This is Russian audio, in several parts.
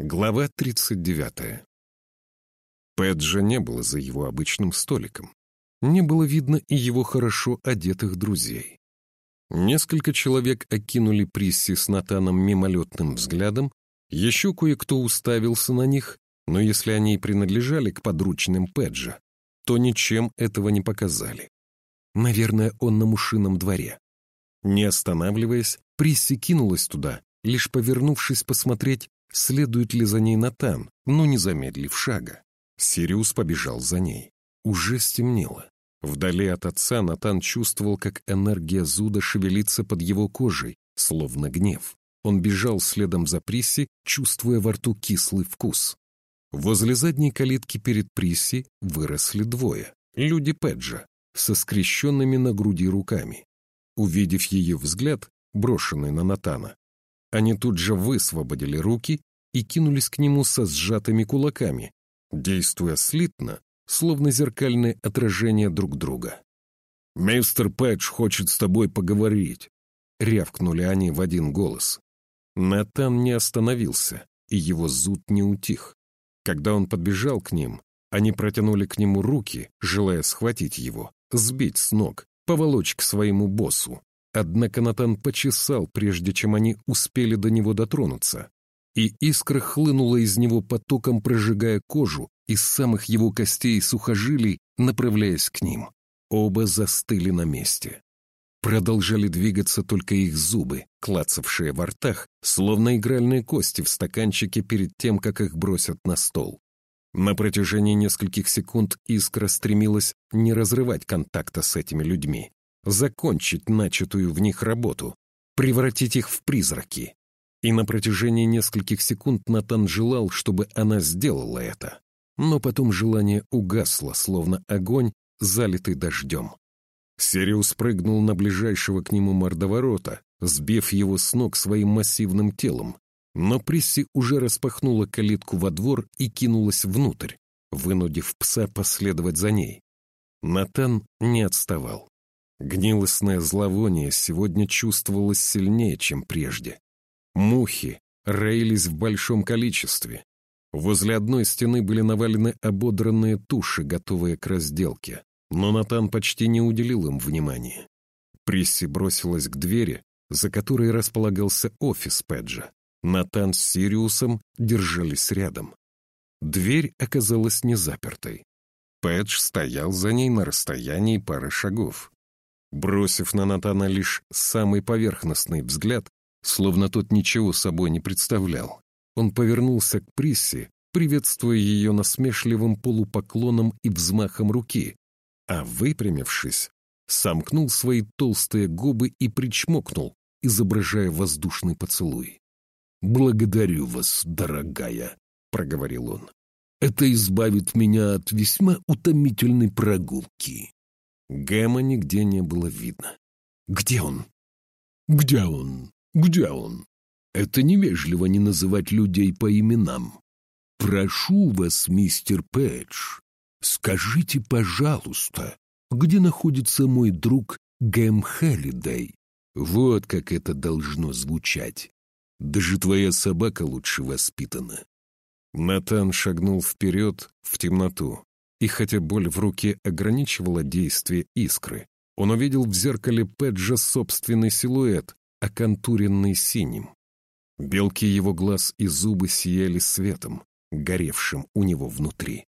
Глава 39. Пэджа не было за его обычным столиком. Не было видно и его хорошо одетых друзей. Несколько человек окинули Присси с Натаном мимолетным взглядом, еще кое-кто уставился на них, но если они и принадлежали к подручным Пэджа, то ничем этого не показали. Наверное, он на мушином дворе. Не останавливаясь, Присси кинулась туда, лишь повернувшись посмотреть, следует ли за ней Натан, но не замедлив шага. Сириус побежал за ней. Уже стемнело. Вдали от отца Натан чувствовал, как энергия зуда шевелится под его кожей, словно гнев. Он бежал следом за Присси, чувствуя во рту кислый вкус. Возле задней калитки перед Присси выросли двое. Люди Педжа, со скрещенными на груди руками. Увидев ее взгляд, брошенный на Натана, они тут же высвободили руки и кинулись к нему со сжатыми кулаками, действуя слитно, словно зеркальное отражение друг друга. «Мистер Пэтч хочет с тобой поговорить», — рявкнули они в один голос. Натан не остановился, и его зуд не утих. Когда он подбежал к ним, они протянули к нему руки, желая схватить его, сбить с ног, поволочь к своему боссу. Однако Натан почесал, прежде чем они успели до него дотронуться, и искра хлынула из него потоком, прожигая кожу из самых его костей и сухожилий, направляясь к ним. Оба застыли на месте. Продолжали двигаться только их зубы, клацавшие во ртах, словно игральные кости в стаканчике перед тем, как их бросят на стол. На протяжении нескольких секунд искра стремилась не разрывать контакта с этими людьми, закончить начатую в них работу, превратить их в призраки. И на протяжении нескольких секунд Натан желал, чтобы она сделала это. Но потом желание угасло, словно огонь, залитый дождем. Сириус прыгнул на ближайшего к нему мордоворота, сбив его с ног своим массивным телом. Но Присси уже распахнула калитку во двор и кинулась внутрь, вынудив пса последовать за ней. Натан не отставал. Гнилостное зловоние сегодня чувствовалось сильнее, чем прежде. Мухи роились в большом количестве. Возле одной стены были навалены ободранные туши, готовые к разделке, но Натан почти не уделил им внимания. Присси бросилась к двери, за которой располагался офис Педжа. Натан с Сириусом держались рядом. Дверь оказалась не запертой. Пэдж стоял за ней на расстоянии пары шагов. Бросив на Натана лишь самый поверхностный взгляд, словно тот ничего собой не представлял, он повернулся к Присси, приветствуя ее насмешливым полупоклоном и взмахом руки, а, выпрямившись, сомкнул свои толстые губы и причмокнул, изображая воздушный поцелуй. «Благодарю вас, дорогая», — проговорил он. «Это избавит меня от весьма утомительной прогулки». Гэма нигде не было видно. «Где он?» «Где он? Где он?» «Это невежливо не называть людей по именам. Прошу вас, мистер Пэдж, скажите, пожалуйста, где находится мой друг Гэм Хеллидей? Вот как это должно звучать. Даже твоя собака лучше воспитана». Натан шагнул вперед в темноту. И хотя боль в руке ограничивала действие искры, он увидел в зеркале Педжа собственный силуэт, оконтуренный синим. Белки его глаз и зубы сияли светом, горевшим у него внутри.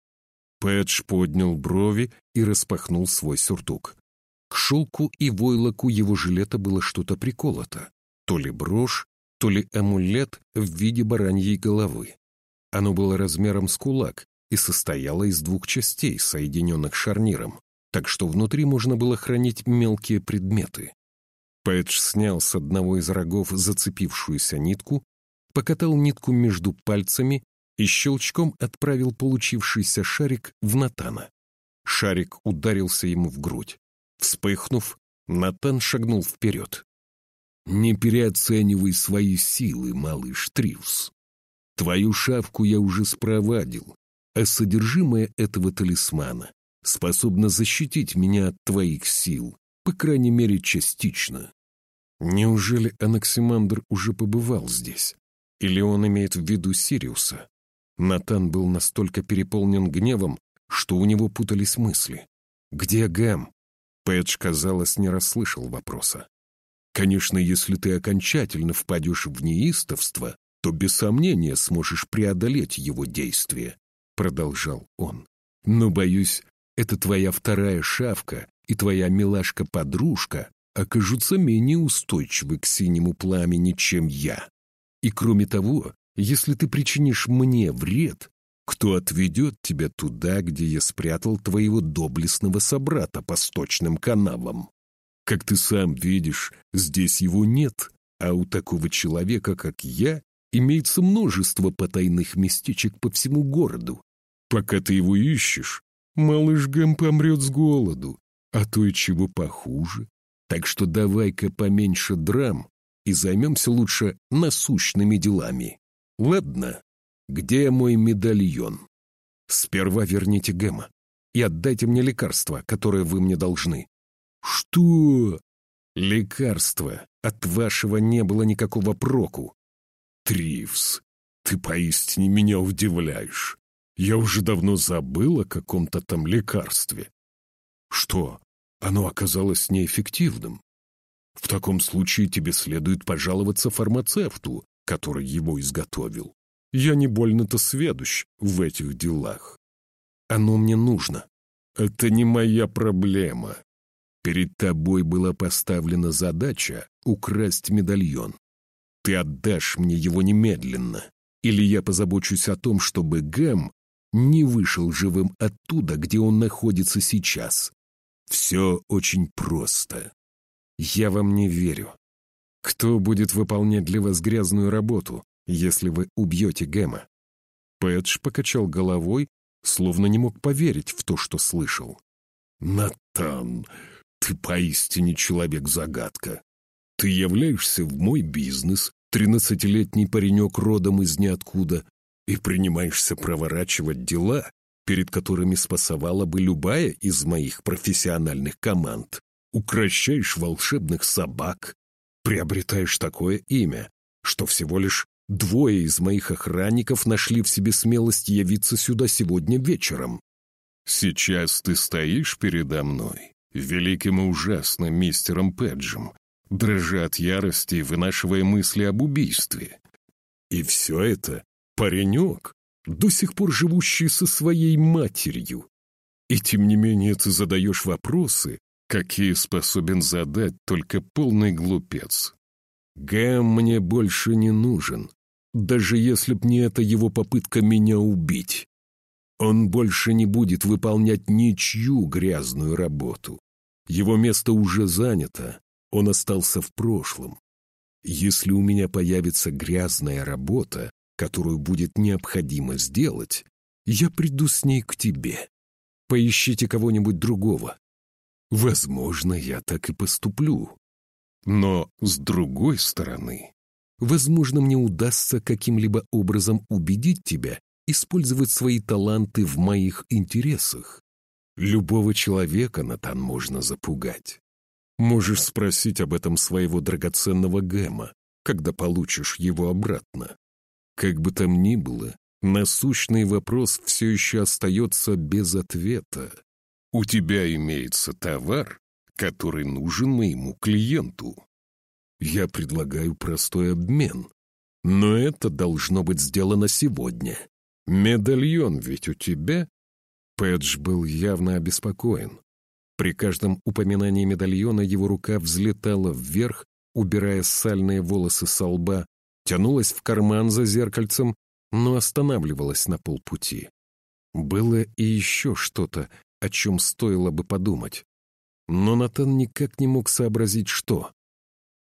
Пэдж поднял брови и распахнул свой сюртук. К шелку и войлоку его жилета было что-то приколото. То ли брошь, то ли амулет в виде бараньей головы. Оно было размером с кулак и состояла из двух частей, соединенных шарниром, так что внутри можно было хранить мелкие предметы. Пэтч снял с одного из рогов зацепившуюся нитку, покатал нитку между пальцами и щелчком отправил получившийся шарик в Натана. Шарик ударился ему в грудь. Вспыхнув, Натан шагнул вперед. «Не переоценивай свои силы, малыш Триус. Твою шавку я уже спровадил, а содержимое этого талисмана способно защитить меня от твоих сил, по крайней мере, частично. Неужели Анаксимандр уже побывал здесь? Или он имеет в виду Сириуса? Натан был настолько переполнен гневом, что у него путались мысли. «Где Гэм?» Пэтч, казалось, не расслышал вопроса. «Конечно, если ты окончательно впадешь в неистовство, то без сомнения сможешь преодолеть его действие», — продолжал он. «Но, боюсь, это твоя вторая шавка и твоя милашка-подружка окажутся менее устойчивы к синему пламени, чем я. И кроме того, если ты причинишь мне вред, кто отведет тебя туда, где я спрятал твоего доблестного собрата по сточным канавам? Как ты сам видишь, здесь его нет, а у такого человека, как я, имеется множество потайных местечек по всему городу. Пока ты его ищешь, малыш Гэм помрет с голоду, а то и чего похуже. Так что давай-ка поменьше драм и займемся лучше насущными делами. Ладно, где мой медальон? Сперва верните Гэма и отдайте мне лекарство, которое вы мне должны. Что? Лекарство. От вашего не было никакого проку. Тривс, ты поистине меня удивляешь. Я уже давно забыл о каком-то там лекарстве. Что, оно оказалось неэффективным? В таком случае тебе следует пожаловаться фармацевту, который его изготовил. Я не больно-то сведущ в этих делах. Оно мне нужно. Это не моя проблема. Перед тобой была поставлена задача украсть медальон. Ты отдашь мне его немедленно, или я позабочусь о том, чтобы Гэм не вышел живым оттуда, где он находится сейчас. Все очень просто. Я вам не верю. Кто будет выполнять для вас грязную работу, если вы убьете Гэма?» Пэтч покачал головой, словно не мог поверить в то, что слышал. «Натан, ты поистине человек-загадка. Ты являешься в мой бизнес, тринадцатилетний паренек родом из ниоткуда, и принимаешься проворачивать дела, перед которыми спасовала бы любая из моих профессиональных команд. Укращаешь волшебных собак, приобретаешь такое имя, что всего лишь двое из моих охранников нашли в себе смелость явиться сюда сегодня вечером. Сейчас ты стоишь передо мной, великим и ужасным мистером Педжем, дрожа от ярости и вынашивая мысли об убийстве. И все это паренек, до сих пор живущий со своей матерью. И тем не менее ты задаешь вопросы, какие способен задать только полный глупец. Гэм мне больше не нужен, даже если б не эта его попытка меня убить. Он больше не будет выполнять ничью грязную работу. Его место уже занято, он остался в прошлом. Если у меня появится грязная работа, которую будет необходимо сделать, я приду с ней к тебе. Поищите кого-нибудь другого. Возможно, я так и поступлю. Но, с другой стороны, возможно, мне удастся каким-либо образом убедить тебя использовать свои таланты в моих интересах. Любого человека, Натан, можно запугать. Можешь спросить об этом своего драгоценного Гэма, когда получишь его обратно. Как бы там ни было, насущный вопрос все еще остается без ответа. У тебя имеется товар, который нужен моему клиенту. Я предлагаю простой обмен, но это должно быть сделано сегодня. Медальон ведь у тебя? Пэдж был явно обеспокоен. При каждом упоминании медальона его рука взлетала вверх, убирая сальные волосы со лба, тянулась в карман за зеркальцем, но останавливалась на полпути. Было и еще что-то, о чем стоило бы подумать. Но Натан никак не мог сообразить, что.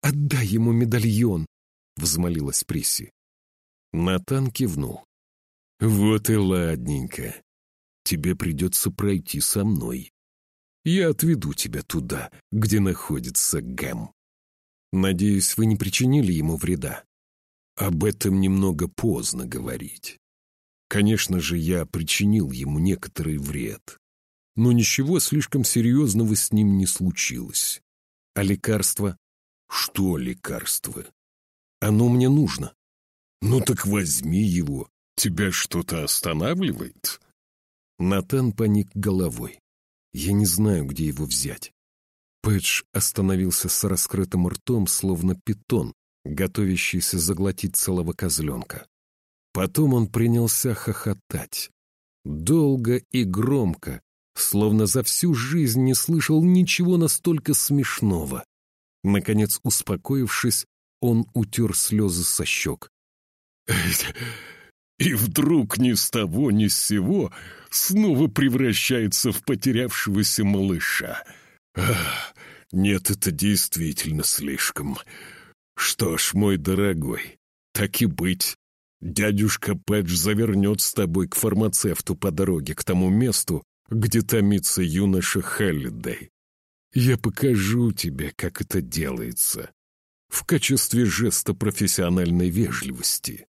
«Отдай ему медальон!» — взмолилась Присси. Натан кивнул. «Вот и ладненько. Тебе придется пройти со мной. Я отведу тебя туда, где находится Гэм. Надеюсь, вы не причинили ему вреда. Об этом немного поздно говорить. Конечно же, я причинил ему некоторый вред. Но ничего слишком серьезного с ним не случилось. А лекарство? Что лекарство? Оно мне нужно. «Ну так возьми его. Тебя что-то останавливает?» Натан поник головой. «Я не знаю, где его взять». Пэтч остановился с раскрытым ртом, словно питон, готовящийся заглотить целого козленка. Потом он принялся хохотать. Долго и громко, словно за всю жизнь не слышал ничего настолько смешного. Наконец, успокоившись, он утер слезы со щек. И вдруг ни с того ни с сего снова превращается в потерявшегося малыша. Ах, нет, это действительно слишком. Что ж, мой дорогой, так и быть. Дядюшка Пэтч завернет с тобой к фармацевту по дороге к тому месту, где томится юноша Хеллидей. Я покажу тебе, как это делается, в качестве жеста профессиональной вежливости.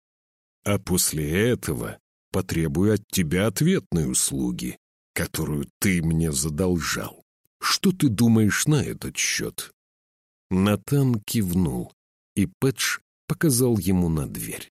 А после этого потребую от тебя ответной услуги, которую ты мне задолжал. Что ты думаешь на этот счет?» Натан кивнул, и Пэтч показал ему на дверь.